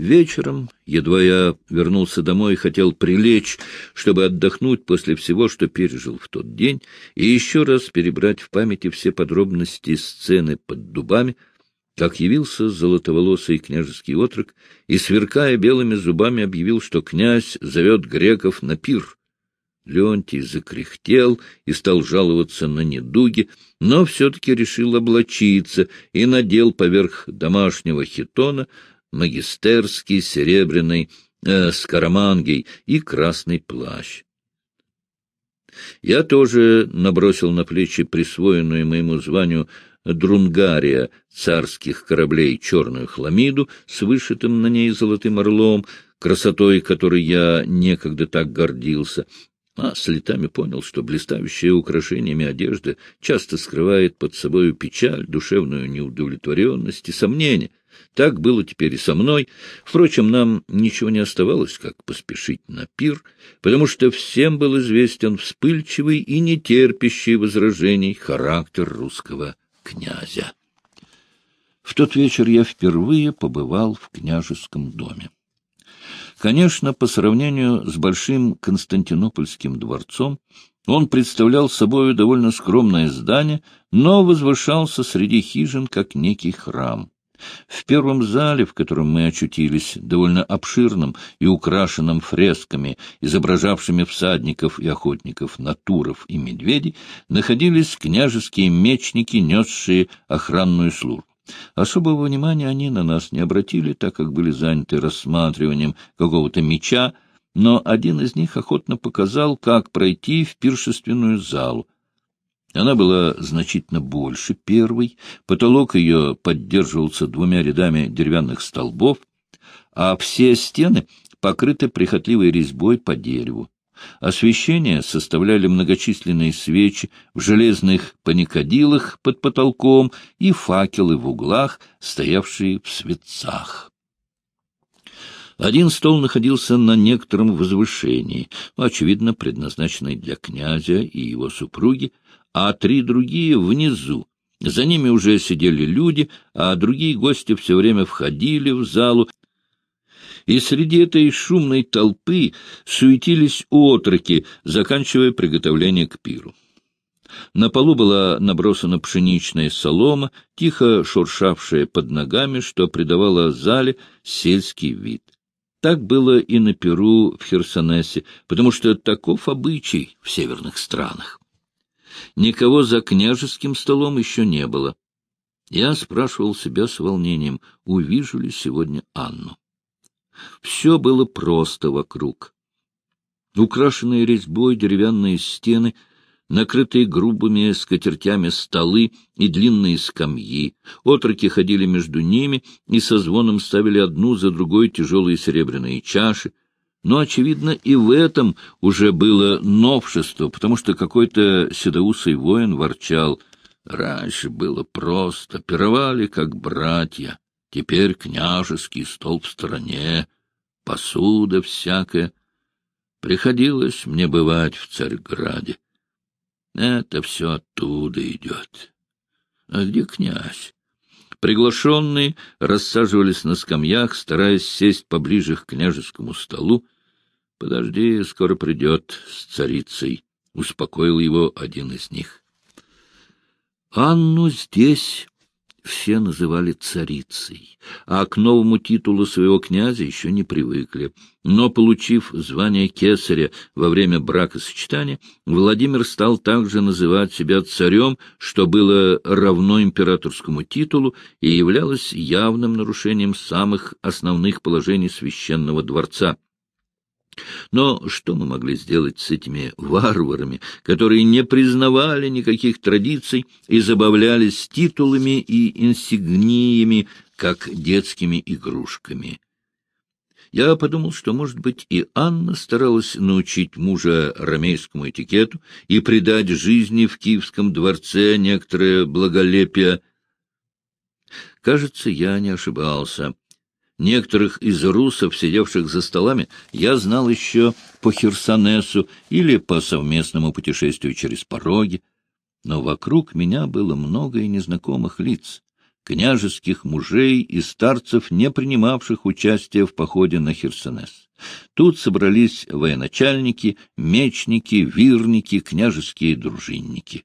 Вечером, едва я вернулся домой, хотел прилечь, чтобы отдохнуть после всего, что пережил в тот день, и еще раз перебрать в памяти все подробности сцены под дубами, как явился золотоволосый княжеский отрок и, сверкая белыми зубами, объявил, что князь зовет греков на пир. Леонтий закряхтел и стал жаловаться на недуги, но все-таки решил облачиться и надел поверх домашнего хитона магистерский серебряный э, с карамангой и красный плащ. Я тоже набросил на плечи присвоенную моему званию Друнгария царских кораблей черную хламиду с вышитым на ней золотым орлом, красотой которой я некогда так гордился, а с летами понял, что блистающее украшениями одежда часто скрывает под собою печаль, душевную неудовлетворенность и сомнение. Так было теперь и со мной. Впрочем, нам ничего не оставалось, как поспешить на пир, потому что всем был известен вспыльчивый и нетерпящий возражений характер русского князя. В тот вечер я впервые побывал в княжеском доме. Конечно, по сравнению с большим Константинопольским дворцом, он представлял собой довольно скромное здание, но возвышался среди хижин как некий храм. В первом зале, в котором мы очутились, довольно обширном и украшенном фресками, изображавшими всадников и охотников, натуров и медведей, находились княжеские мечники, несшие охранную службу. Особого внимания они на нас не обратили, так как были заняты рассматриванием какого-то меча, но один из них охотно показал, как пройти в пиршественную залу. Она была значительно больше первой, потолок ее поддерживался двумя рядами деревянных столбов, а все стены покрыты прихотливой резьбой по дереву. Освещение составляли многочисленные свечи в железных паникадилах под потолком и факелы в углах, стоявшие в светцах. Один стол находился на некотором возвышении, очевидно, предназначенный для князя и его супруги, а три другие внизу. За ними уже сидели люди, а другие гости все время входили в залу, и среди этой шумной толпы суетились отроки, заканчивая приготовление к пиру. На полу была набросана пшеничная солома, тихо шуршавшая под ногами, что придавало зале сельский вид. Так было и на Перу в Херсонесе, потому что таков обычай в северных странах. Никого за княжеским столом еще не было. Я спрашивал себя с волнением, увижу ли сегодня Анну. Все было просто вокруг. Украшенные резьбой деревянные стены, накрытые грубыми скатертями столы и длинные скамьи. Отроки ходили между ними и со звоном ставили одну за другой тяжелые серебряные чаши. Но, очевидно, и в этом уже было новшество, потому что какой-то седоусый воин ворчал. Раньше было просто, пировали как братья. Теперь княжеский стол в стороне, посуда всякая. Приходилось мне бывать в Царьграде. Это все оттуда идет. А где князь? Приглашенные рассаживались на скамьях, стараясь сесть поближе к княжескому столу. — Подожди, скоро придет с царицей, — успокоил его один из них. Анну здесь все называли царицей, а к новому титулу своего князя еще не привыкли. Но, получив звание кесаря во время бракосочетания, Владимир стал также называть себя царем, что было равно императорскому титулу и являлось явным нарушением самых основных положений священного дворца. Но что мы могли сделать с этими варварами, которые не признавали никаких традиций и забавлялись титулами и инсигниями, как детскими игрушками? Я подумал, что, может быть, и Анна старалась научить мужа ромейскому этикету и придать жизни в Киевском дворце некоторое благолепие. Кажется, я не ошибался. Некоторых из русов, сидевших за столами, я знал еще по Херсонесу или по совместному путешествию через пороги, но вокруг меня было много и незнакомых лиц. княжеских мужей и старцев, не принимавших участия в походе на Херсонес. Тут собрались военачальники, мечники, вирники, княжеские дружинники.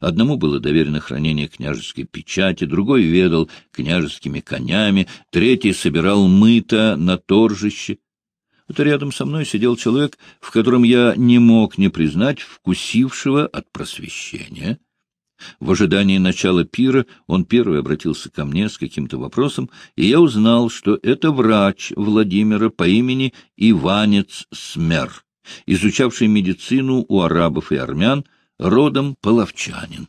Одному было доверено хранение княжеской печати, другой ведал княжескими конями, третий собирал мыто на торжище. Это рядом со мной сидел человек, в котором я не мог не признать вкусившего от просвещения. В ожидании начала пира он первый обратился ко мне с каким-то вопросом, и я узнал, что это врач Владимира по имени Иванец Смер, изучавший медицину у арабов и армян, родом половчанин.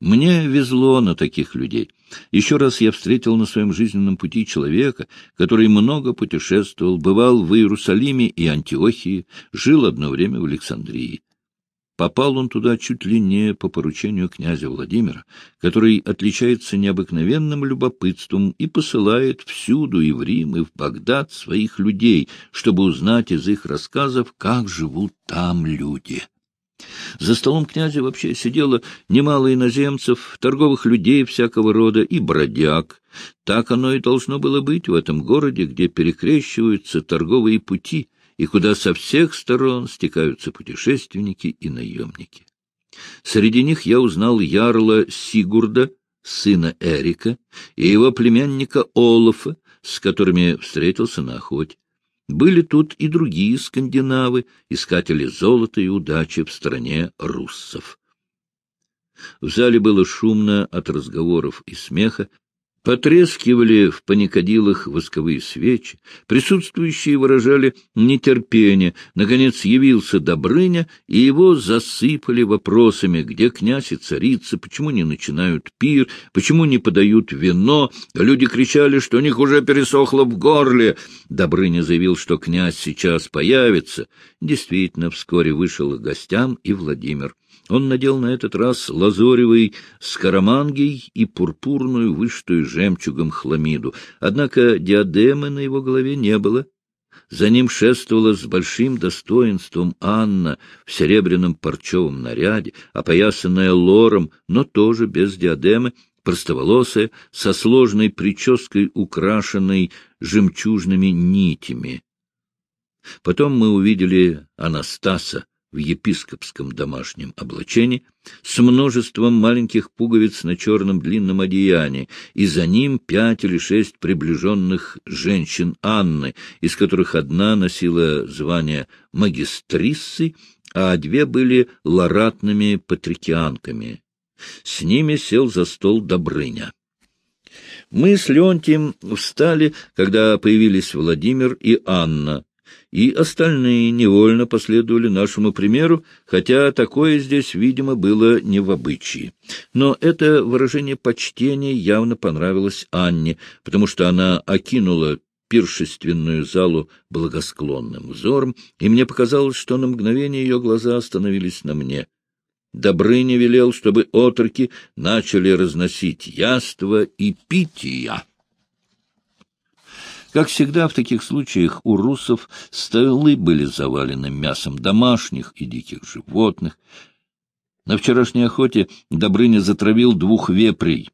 Мне везло на таких людей. Еще раз я встретил на своем жизненном пути человека, который много путешествовал, бывал в Иерусалиме и Антиохии, жил одно время в Александрии. Попал он туда чуть ли не по поручению князя Владимира, который отличается необыкновенным любопытством и посылает всюду и в Рим, и в Багдад своих людей, чтобы узнать из их рассказов, как живут там люди. За столом князя вообще сидело немало иноземцев, торговых людей всякого рода и бродяг. Так оно и должно было быть в этом городе, где перекрещиваются торговые пути и куда со всех сторон стекаются путешественники и наемники. Среди них я узнал ярла Сигурда, сына Эрика, и его племянника Олафа, с которыми встретился на охоте. Были тут и другие скандинавы, искатели золота и удачи в стране руссов. В зале было шумно от разговоров и смеха, Потрескивали в паникадилах восковые свечи, присутствующие выражали нетерпение. Наконец явился Добрыня, и его засыпали вопросами, где князь и царица, почему не начинают пир, почему не подают вино. Люди кричали, что у них уже пересохло в горле. Добрыня заявил, что князь сейчас появится. Действительно, вскоре вышел к гостям и Владимир. Он надел на этот раз лазоревый скоромангий и пурпурную, вышитую жемчугом хламиду. Однако диадемы на его голове не было. За ним шествовала с большим достоинством Анна в серебряном парчевом наряде, опоясанная лором, но тоже без диадемы, простоволосая, со сложной прической, украшенной жемчужными нитями. Потом мы увидели Анастаса, в епископском домашнем облачении, с множеством маленьких пуговиц на черном длинном одеянии, и за ним пять или шесть приближенных женщин Анны, из которых одна носила звание магистриссы, а две были ларатными патрикианками. С ними сел за стол Добрыня. Мы с Леонтием встали, когда появились Владимир и Анна, и остальные невольно последовали нашему примеру, хотя такое здесь, видимо, было не в обычае. Но это выражение почтения явно понравилось Анне, потому что она окинула пиршественную залу благосклонным взором, и мне показалось, что на мгновение ее глаза остановились на мне. Добрыня велел, чтобы отроки начали разносить яства и питья. Как всегда в таких случаях у русов столы были завалены мясом домашних и диких животных. На вчерашней охоте Добрыня затравил двух вепрей,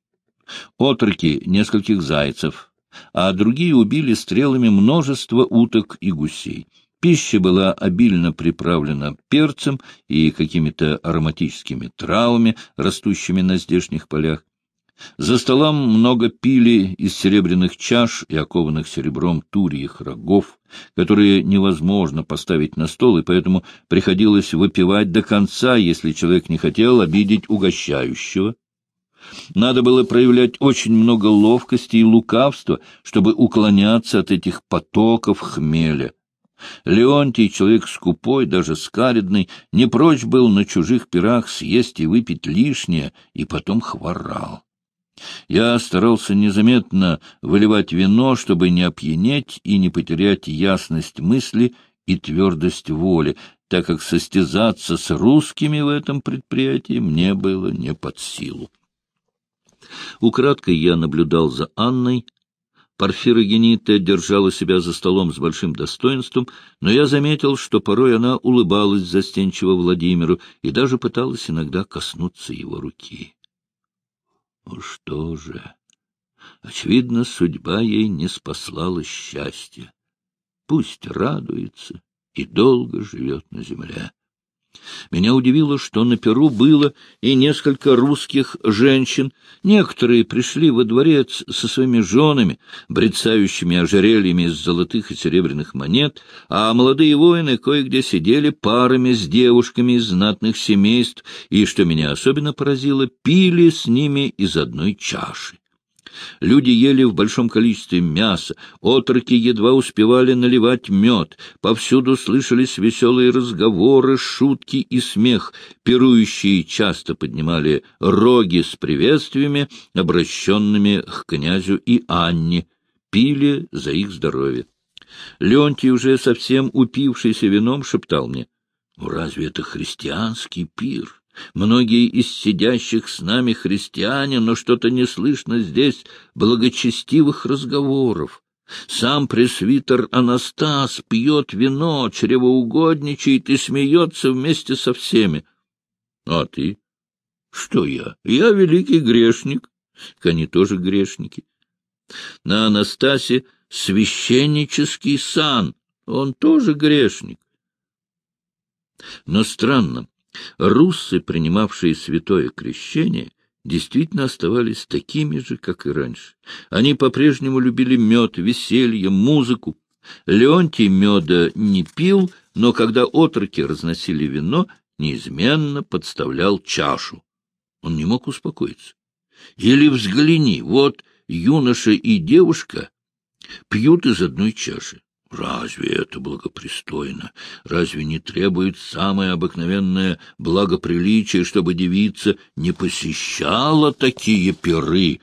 отроки — нескольких зайцев, а другие убили стрелами множество уток и гусей. Пища была обильно приправлена перцем и какими-то ароматическими травами, растущими на здешних полях. За столом много пили из серебряных чаш и окованных серебром турьих рогов, которые невозможно поставить на стол, и поэтому приходилось выпивать до конца, если человек не хотел обидеть угощающего. Надо было проявлять очень много ловкости и лукавства, чтобы уклоняться от этих потоков хмеля. Леонтий, человек скупой, даже скаридный, не прочь был на чужих пирах съесть и выпить лишнее, и потом хворал. Я старался незаметно выливать вино, чтобы не опьянеть и не потерять ясность мысли и твердость воли, так как состязаться с русскими в этом предприятии мне было не под силу. Украдкой я наблюдал за Анной. Порфира Генита держала себя за столом с большим достоинством, но я заметил, что порой она улыбалась застенчиво Владимиру и даже пыталась иногда коснуться его руки. — Что же? Очевидно, судьба ей не спаслала счастья. Пусть радуется и долго живет на земле. Меня удивило, что на Перу было и несколько русских женщин. Некоторые пришли во дворец со своими женами, брецающими ожерельями из золотых и серебряных монет, а молодые воины кое-где сидели парами с девушками из знатных семейств, и, что меня особенно поразило, пили с ними из одной чаши. Люди ели в большом количестве мяса, отроки едва успевали наливать мед, повсюду слышались веселые разговоры, шутки и смех. Пирующие часто поднимали роги с приветствиями, обращенными к князю и Анне, пили за их здоровье. Леонтий, уже совсем упившийся вином, шептал мне, «Разве это христианский пир?» Многие из сидящих с нами христиане, но что-то не слышно здесь благочестивых разговоров. Сам пресвитер Анастас пьет вино, чревоугодничает и смеется вместе со всеми. А ты? Что я? Я великий грешник. Они тоже грешники. На Анастасе священнический сан. Он тоже грешник. Но странно, Руссы, принимавшие святое крещение, действительно оставались такими же, как и раньше. Они по-прежнему любили мед, веселье, музыку. Леонтий меда не пил, но когда отроки разносили вино, неизменно подставлял чашу. Он не мог успокоиться. Или взгляни, вот юноша и девушка пьют из одной чаши. Разве это благопристойно? Разве не требует самое обыкновенное благоприличие, чтобы девица не посещала такие пиры?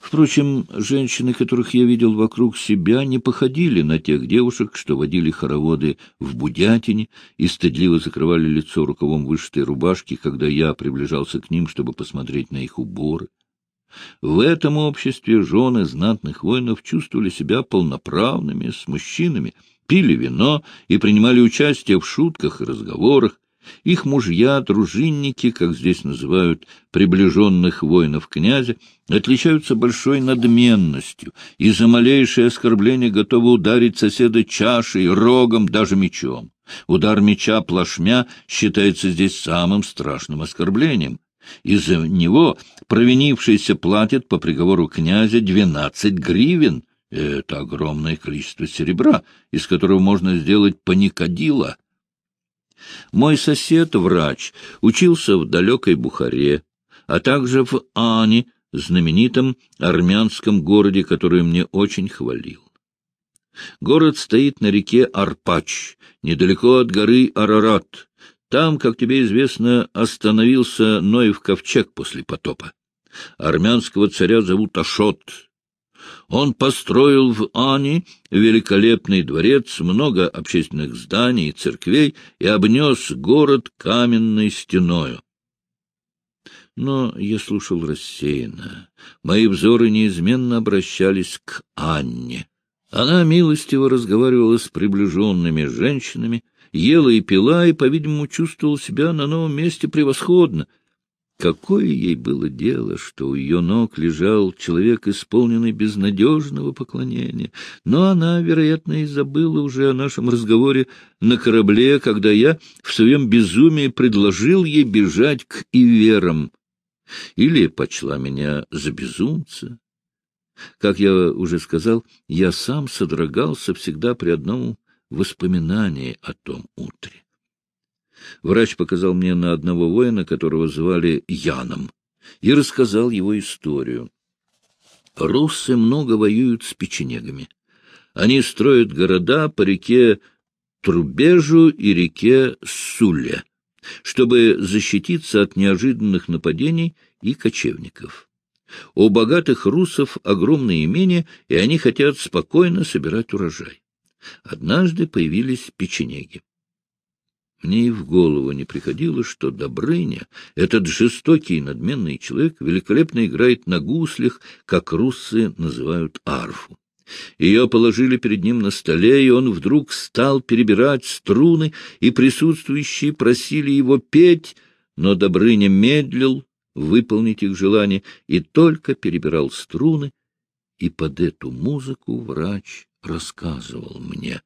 Впрочем, женщины, которых я видел вокруг себя, не походили на тех девушек, что водили хороводы в Будятине и стыдливо закрывали лицо рукавом вышитой рубашки, когда я приближался к ним, чтобы посмотреть на их уборы. В этом обществе жены знатных воинов чувствовали себя полноправными с мужчинами, пили вино и принимали участие в шутках и разговорах. Их мужья, дружинники, как здесь называют приближенных воинов князя, отличаются большой надменностью и за малейшее оскорбление готовы ударить соседа чашей, рогом, даже мечом. Удар меча плашмя считается здесь самым страшным оскорблением. Из-за него провинившийся платит по приговору князя двенадцать гривен. Это огромное количество серебра, из которого можно сделать паникадила. Мой сосед, врач, учился в далекой Бухаре, а также в Ане, знаменитом армянском городе, который мне очень хвалил. Город стоит на реке Арпач, недалеко от горы Арарат, там, как тебе известно, остановился Ноев ковчег после потопа. Армянского царя зовут Ашот. Он построил в Ани великолепный дворец, много общественных зданий и церквей и обнес город каменной стеною. Но я слушал рассеянно. Мои взоры неизменно обращались к Анне. Она милостиво разговаривала с приближенными женщинами, ела и пила, и, по-видимому, чувствовала себя на новом месте превосходно. Какое ей было дело, что у ее ног лежал человек, исполненный безнадежного поклонения? Но она, вероятно, и забыла уже о нашем разговоре на корабле, когда я в своем безумии предложил ей бежать к Иверам. Или почла меня за безумца. Как я уже сказал, я сам содрогался всегда при одном воспоминание о том утре. Врач показал мне на одного воина, которого звали Яном, и рассказал его историю. Руссы много воюют с печенегами. Они строят города по реке Трубежу и реке Суле, чтобы защититься от неожиданных нападений и кочевников. У богатых русов огромные имения, и они хотят спокойно собирать урожай. Однажды появились печенеги. Мне и в голову не приходило, что Добрыня, этот жестокий и надменный человек, великолепно играет на гуслях, как руссы называют арфу. Ее положили перед ним на столе, и он вдруг стал перебирать струны, и присутствующие просили его петь, но Добрыня медлил, выполнить их желание, и только перебирал струны, и под эту музыку врач рассказывал мне —